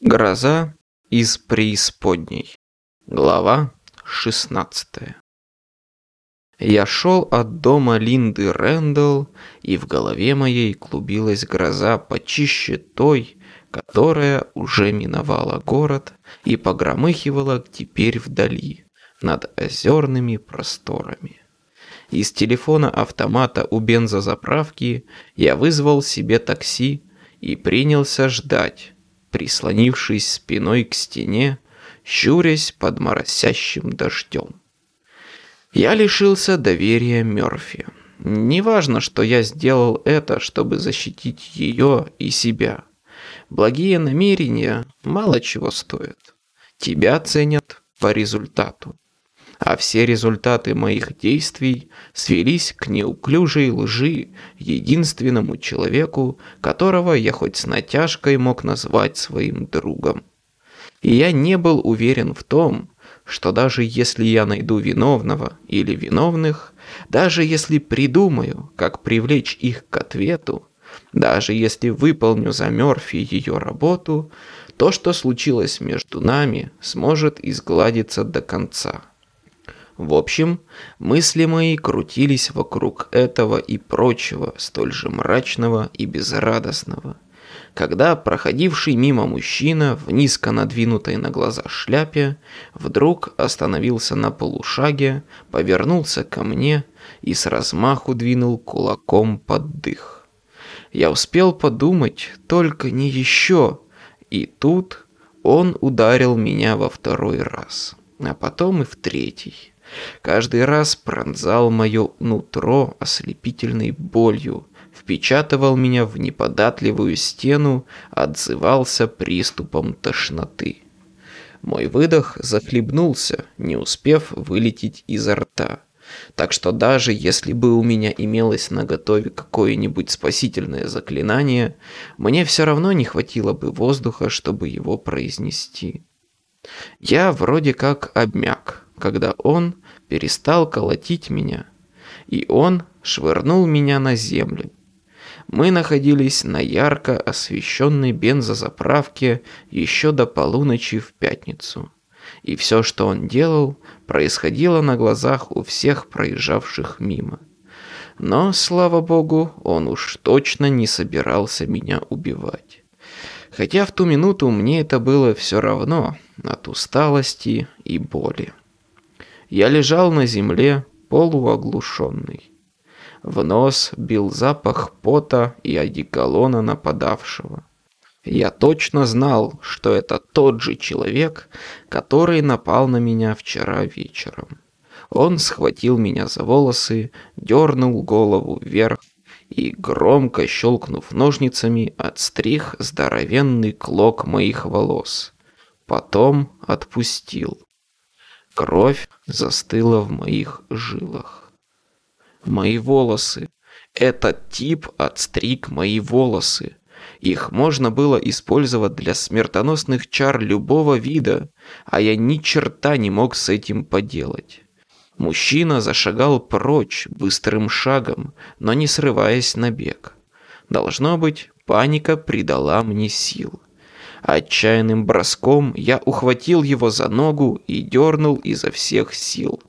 Гроза из преисподней. Глава 16 Я шел от дома Линды Рэндалл, и в голове моей клубилась гроза почище той, которая уже миновала город и погромыхивала теперь вдали, над озерными просторами. Из телефона автомата у бензозаправки я вызвал себе такси и принялся ждать, прислонившись спиной к стене, щурясь под моросящим дождем. Я лишился доверия Мёрфи. Неважно, что я сделал это, чтобы защитить ее и себя. Благие намерения мало чего стоят. Тебя ценят по результату а все результаты моих действий свелись к неуклюжей лжи единственному человеку, которого я хоть с натяжкой мог назвать своим другом. И я не был уверен в том, что даже если я найду виновного или виновных, даже если придумаю, как привлечь их к ответу, даже если выполню за Мёрфи ее работу, то, что случилось между нами, сможет изгладиться до конца. В общем, мысли мои крутились вокруг этого и прочего, столь же мрачного и безрадостного. Когда проходивший мимо мужчина в низко надвинутой на глаза шляпе вдруг остановился на полушаге, повернулся ко мне и с размаху двинул кулаком под дых. Я успел подумать, только не еще, и тут он ударил меня во второй раз, а потом и в третий каждый раз пронзал мое нутро ослепительной болью, впечатывал меня в неподатливую стену, отзывался приступом тошноты. Мой выдох захлебнулся, не успев вылететь изо рта. Так что даже если бы у меня имелось на готове какое-нибудь спасительное заклинание, мне все равно не хватило бы воздуха, чтобы его произнести. Я вроде как обмяк, когда он перестал колотить меня, и он швырнул меня на землю. Мы находились на ярко освещенной бензозаправке еще до полуночи в пятницу. И все, что он делал, происходило на глазах у всех проезжавших мимо. Но, слава богу, он уж точно не собирался меня убивать. Хотя в ту минуту мне это было все равно от усталости и боли. Я лежал на земле, полуоглушенный. В нос бил запах пота и одеколона нападавшего. Я точно знал, что это тот же человек, который напал на меня вчера вечером. Он схватил меня за волосы, дернул голову вверх и, громко щелкнув ножницами, отстриг здоровенный клок моих волос. Потом отпустил. Кровь застыла в моих жилах. Мои волосы. Этот тип отстриг мои волосы. Их можно было использовать для смертоносных чар любого вида, а я ни черта не мог с этим поделать. Мужчина зашагал прочь быстрым шагом, но не срываясь на бег. Должно быть, паника придала мне сил. Отчаянным броском я ухватил его за ногу и дернул изо всех сил.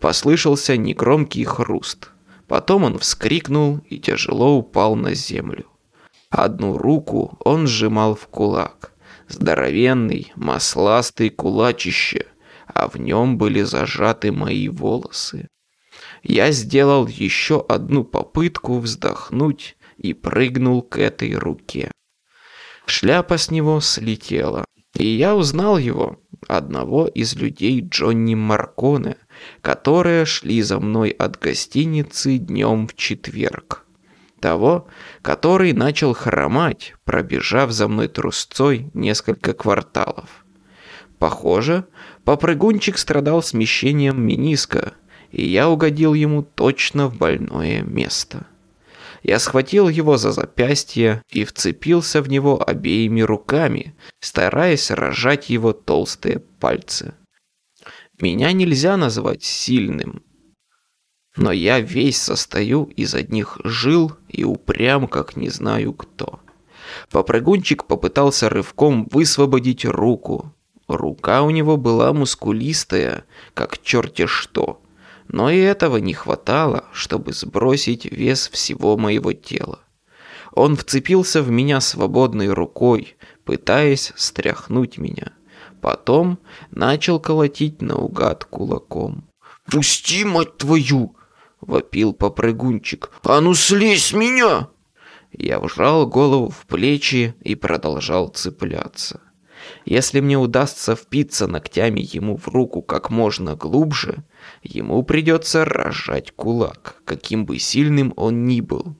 Послышался негромкий хруст. Потом он вскрикнул и тяжело упал на землю. Одну руку он сжимал в кулак. Здоровенный, масластый кулачище, а в нем были зажаты мои волосы. Я сделал еще одну попытку вздохнуть и прыгнул к этой руке. Шляпа с него слетела, и я узнал его, одного из людей Джонни Марконе, которые шли за мной от гостиницы днем в четверг. Того, который начал хромать, пробежав за мной трусцой несколько кварталов. Похоже, попрыгунчик страдал смещением мениска, и я угодил ему точно в больное место. Я схватил его за запястье и вцепился в него обеими руками, стараясь разжать его толстые пальцы. Меня нельзя назвать сильным, но я весь состою из одних жил и упрям, как не знаю кто. Попрыгунчик попытался рывком высвободить руку. Рука у него была мускулистая, как черти что. Но и этого не хватало, чтобы сбросить вес всего моего тела. Он вцепился в меня свободной рукой, пытаясь стряхнуть меня. Потом начал колотить наугад кулаком. «Пусти, мать твою!» — вопил попрыгунчик. «А ну слезь меня!» Я вжал голову в плечи и продолжал цепляться. Если мне удастся впиться ногтями ему в руку как можно глубже, ему придется разжать кулак, каким бы сильным он ни был.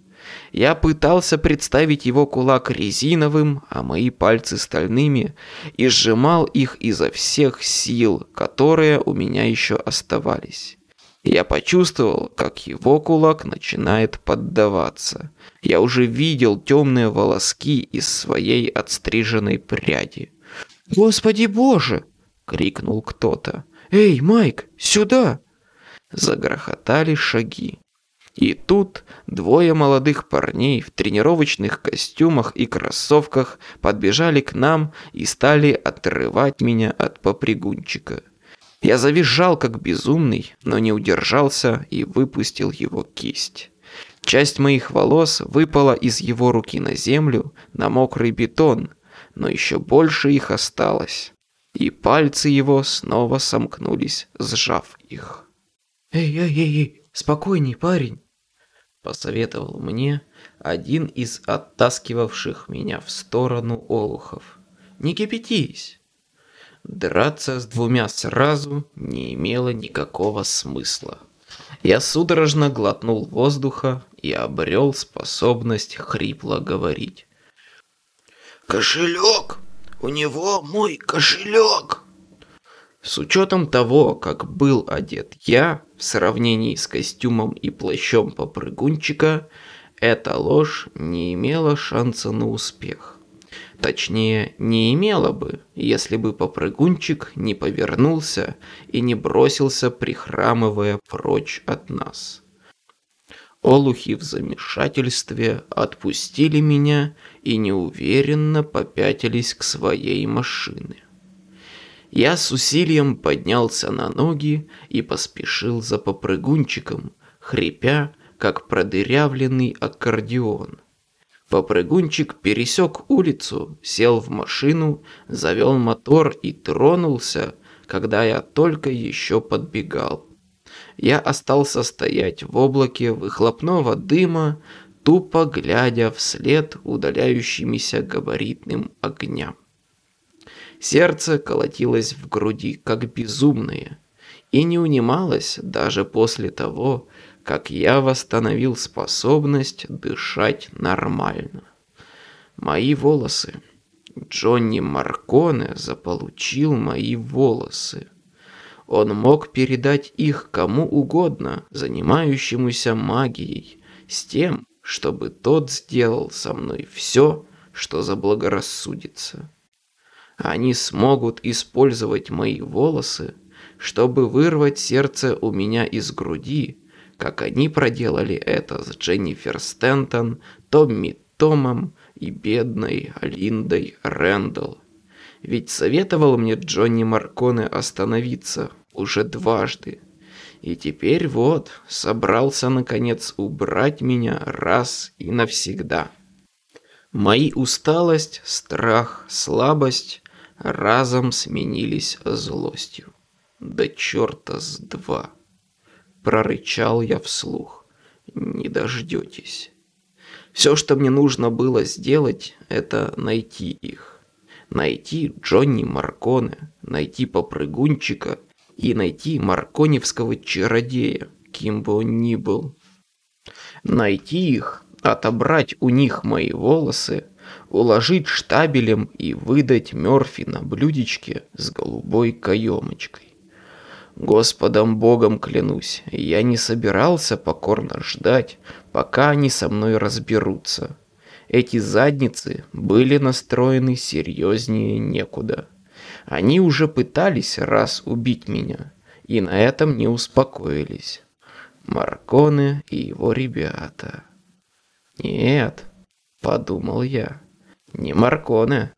Я пытался представить его кулак резиновым, а мои пальцы стальными, и сжимал их изо всех сил, которые у меня еще оставались. Я почувствовал, как его кулак начинает поддаваться. Я уже видел темные волоски из своей отстриженной пряди. «Господи боже!» — крикнул кто-то. «Эй, Майк, сюда!» Загрохотали шаги. И тут двое молодых парней в тренировочных костюмах и кроссовках подбежали к нам и стали отрывать меня от попрыгунчика. Я завизжал как безумный, но не удержался и выпустил его кисть. Часть моих волос выпала из его руки на землю, на мокрый бетон, но еще больше их осталось. И пальцы его снова сомкнулись, сжав их. «Эй, эй, эй, эй, спокойней, парень!» Посоветовал мне один из оттаскивавших меня в сторону олухов. «Не кипятись!» Драться с двумя сразу не имело никакого смысла. Я судорожно глотнул воздуха и обрел способность хрипло говорить. «Кошелек! У него мой кошелек!» С учетом того, как был одет я, в сравнении с костюмом и плащом попрыгунчика, эта ложь не имела шанса на успех. Точнее, не имела бы, если бы попрыгунчик не повернулся и не бросился, прихрамывая прочь от нас. Олухи в замешательстве отпустили меня и неуверенно попятились к своей машине. Я с усилием поднялся на ноги и поспешил за попрыгунчиком, хрипя, как продырявленный аккордеон – Попрыгунчик пересек улицу, сел в машину, завел мотор и тронулся, когда я только еще подбегал. Я остался стоять в облаке выхлопного дыма, тупо глядя вслед удаляющимися габаритным огням. Сердце колотилось в груди, как безумное, и не унималось даже после того, как я восстановил способность дышать нормально. Мои волосы. Джонни Марконе заполучил мои волосы. Он мог передать их кому угодно, занимающемуся магией, с тем, чтобы тот сделал со мной все, что заблагорассудится. Они смогут использовать мои волосы, чтобы вырвать сердце у меня из груди как они проделали это с Дженнифер Стентон, Томми Томом и бедной Линдой Рэндалл. Ведь советовал мне Джонни Марконе остановиться уже дважды. И теперь вот, собрался наконец убрать меня раз и навсегда. Мои усталость, страх, слабость разом сменились злостью. Да черта с два. Прорычал я вслух. Не дождетесь. Все, что мне нужно было сделать, это найти их. Найти Джонни Марконе, найти попрыгунчика и найти марконевского чародея, кем бы он ни был. Найти их, отобрать у них мои волосы, уложить штабелем и выдать Мёрфи на блюдечке с голубой каемочкой. Господом Богом клянусь, я не собирался покорно ждать, пока они со мной разберутся. Эти задницы были настроены серьезнее некуда. Они уже пытались раз убить меня, и на этом не успокоились. Марконе и его ребята. Нет, подумал я, Не Марконе.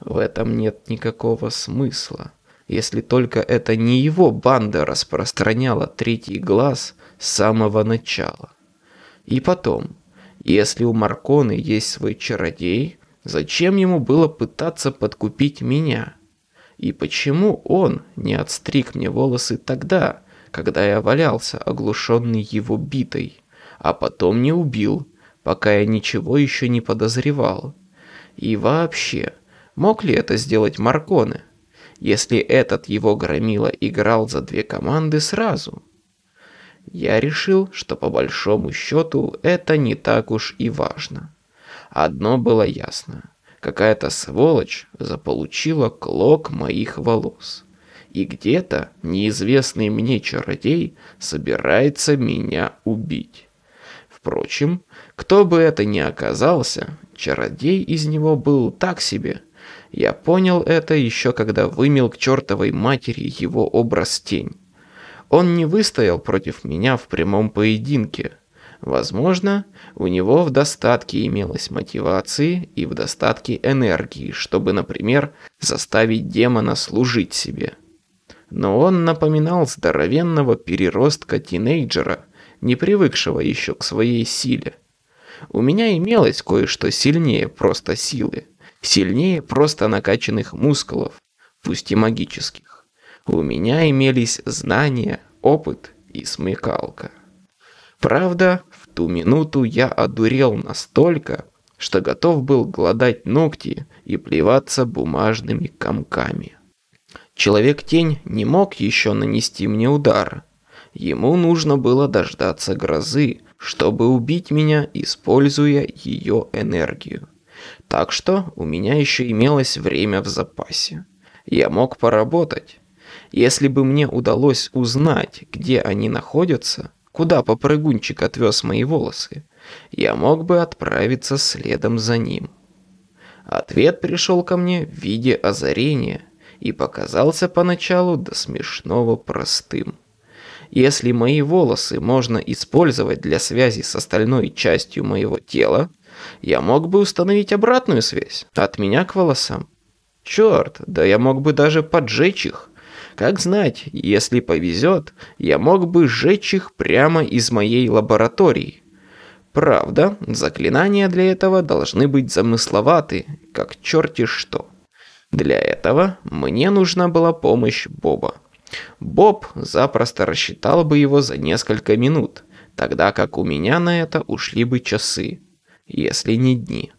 В этом нет никакого смысла, если только это не его банда распространяла третий глаз с самого начала. И потом, если у Марконы есть свой чародей, зачем ему было пытаться подкупить меня? И почему он не отстриг мне волосы тогда, когда я валялся, оглушенный его битой, а потом не убил, пока я ничего еще не подозревал? И вообще, мог ли это сделать Марконе, если этот его громила играл за две команды сразу? Я решил, что по большому счету это не так уж и важно. Одно было ясно. Какая-то сволочь заполучила клок моих волос. И где-то неизвестный мне чародей собирается меня убить. Впрочем, кто бы это ни оказался, чародей из него был так себе. Я понял это еще когда вымел к чертовой матери его образ тень. Он не выстоял против меня в прямом поединке. Возможно, у него в достатке имелось мотивации и в достатке энергии, чтобы, например, заставить демона служить себе. Но он напоминал здоровенного переростка-тинейджера, не привыкшего еще к своей силе. У меня имелось кое-что сильнее просто силы, сильнее просто накачанных мускулов, пусть и магических. У меня имелись знания, опыт и смекалка. Правда, ту минуту я одурел настолько, что готов был гладать ногти и плеваться бумажными комками. Человек-тень не мог еще нанести мне удар. Ему нужно было дождаться грозы, чтобы убить меня, используя ее энергию. Так что у меня еще имелось время в запасе. Я мог поработать, если бы мне удалось узнать, где они находятся, куда попрыгунчик отвез мои волосы, я мог бы отправиться следом за ним. Ответ пришел ко мне в виде озарения и показался поначалу до смешного простым. Если мои волосы можно использовать для связи с остальной частью моего тела, я мог бы установить обратную связь от меня к волосам. Черт, да я мог бы даже поджечь их. Как знать, если повезет, я мог бы сжечь их прямо из моей лаборатории. Правда, заклинания для этого должны быть замысловаты, как черти что. Для этого мне нужна была помощь Боба. Боб запросто рассчитал бы его за несколько минут, тогда как у меня на это ушли бы часы, если не дни.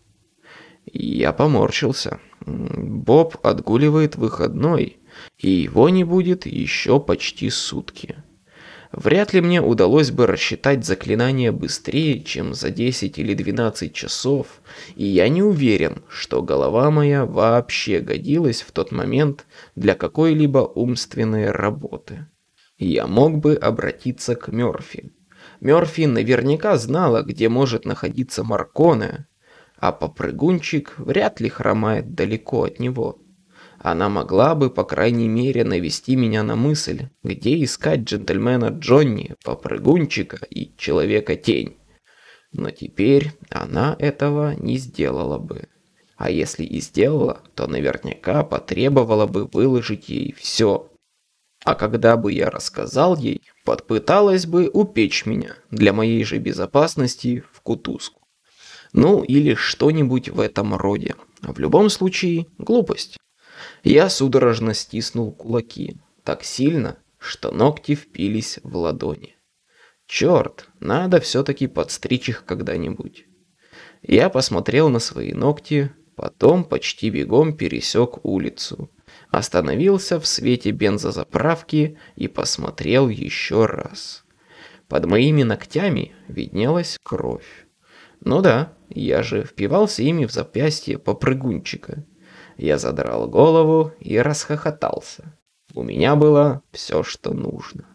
Я поморщился. Боб отгуливает выходной, и его не будет еще почти сутки. Вряд ли мне удалось бы рассчитать заклинание быстрее, чем за 10 или 12 часов, и я не уверен, что голова моя вообще годилась в тот момент для какой-либо умственной работы. Я мог бы обратиться к Мёрфи. Мёрфи наверняка знала, где может находиться Марконе, а попрыгунчик вряд ли хромает далеко от него. Она могла бы, по крайней мере, навести меня на мысль, где искать джентльмена Джонни, попрыгунчика и человека-тень. Но теперь она этого не сделала бы. А если и сделала, то наверняка потребовала бы выложить ей все. А когда бы я рассказал ей, подпыталась бы упечь меня для моей же безопасности в кутузку. Ну или что-нибудь в этом роде. В любом случае, глупость. Я судорожно стиснул кулаки, так сильно, что ногти впились в ладони. Черт, надо все-таки подстричь их когда-нибудь. Я посмотрел на свои ногти, потом почти бегом пересек улицу, остановился в свете бензозаправки и посмотрел еще раз. Под моими ногтями виднелась кровь. Ну да, я же впивался ими в запястье попрыгунчика. Я задрал голову и расхохотался. У меня было все, что нужно.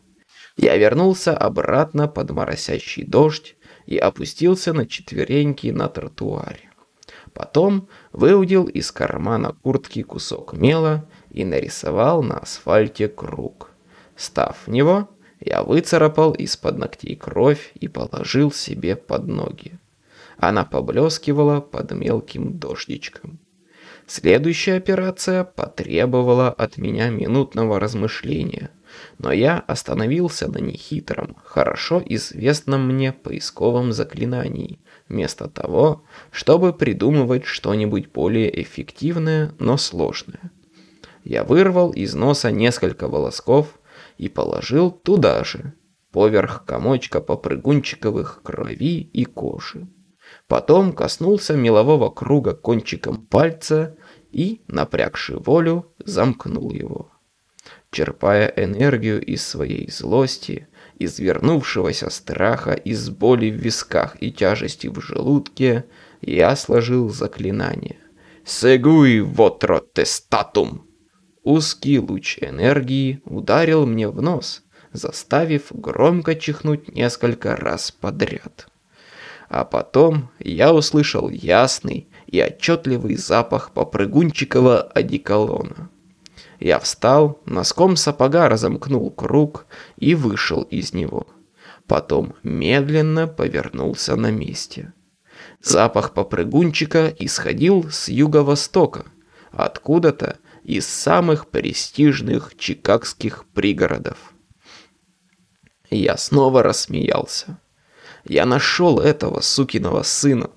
Я вернулся обратно под моросящий дождь и опустился на четвереньки на тротуаре. Потом выудил из кармана куртки кусок мела и нарисовал на асфальте круг. Став в него, я выцарапал из-под ногтей кровь и положил себе под ноги. Она поблескивала под мелким дождичком. Следующая операция потребовала от меня минутного размышления, но я остановился на нехитром, хорошо известном мне поисковом заклинании, вместо того, чтобы придумывать что-нибудь более эффективное, но сложное. Я вырвал из носа несколько волосков и положил туда же, поверх комочка попрыгунчиковых крови и кожи. Потом коснулся мелового круга кончиком пальца и, напрягши волю, замкнул его. Черпая энергию из своей злости, из вернувшегося страха, из боли в висках и тяжести в желудке, я сложил заклинание. «Сегуи вотро тестатум!» Узкий луч энергии ударил мне в нос, заставив громко чихнуть несколько раз подряд. А потом я услышал ясный и отчетливый запах попрыгунчикова одеколона. Я встал, носком сапога разомкнул круг и вышел из него. Потом медленно повернулся на месте. Запах попрыгунчика исходил с юго-востока, откуда-то из самых престижных чикагских пригородов. Я снова рассмеялся. Я нашел этого сукиного сына.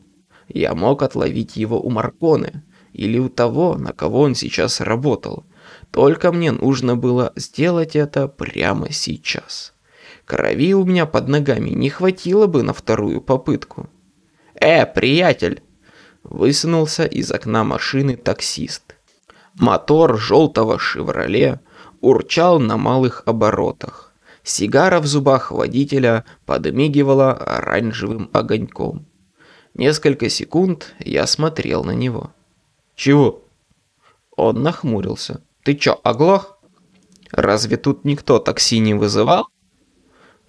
Я мог отловить его у Марконы или у того, на кого он сейчас работал. Только мне нужно было сделать это прямо сейчас. Крови у меня под ногами не хватило бы на вторую попытку. «Э, приятель!» Высунулся из окна машины таксист. Мотор желтого «Шевроле» урчал на малых оборотах. Сигара в зубах водителя подмигивала оранжевым огоньком. Несколько секунд я смотрел на него. «Чего?» Он нахмурился. «Ты чё, оглох? Разве тут никто такси не вызывал?»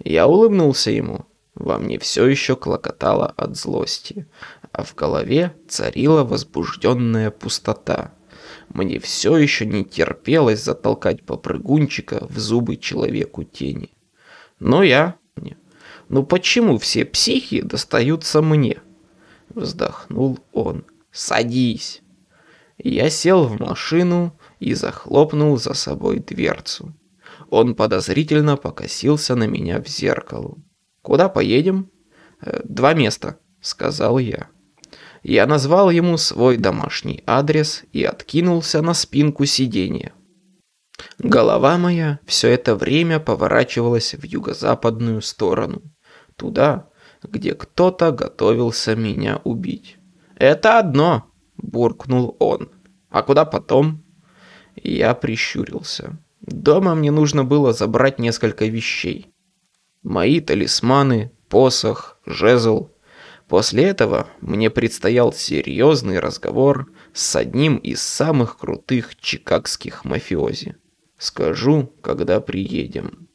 Я улыбнулся ему. Во мне все еще клокотало от злости, а в голове царила возбужденная пустота. Мне все еще не терпелось затолкать попрыгунчика в зубы человеку тени. Но я... Ну почему все психи достаются мне? Вздохнул он. Садись. Я сел в машину и захлопнул за собой дверцу. Он подозрительно покосился на меня в зеркало. «Куда поедем?» «Э, «Два места», — сказал я. Я назвал ему свой домашний адрес и откинулся на спинку сиденья. Голова моя все это время поворачивалась в юго-западную сторону, туда, где кто-то готовился меня убить. «Это одно!» – буркнул он. «А куда потом?» Я прищурился. Дома мне нужно было забрать несколько вещей. Мои талисманы, посох, жезл – После этого мне предстоял серьезный разговор с одним из самых крутых чикагских мафиози. Скажу, когда приедем.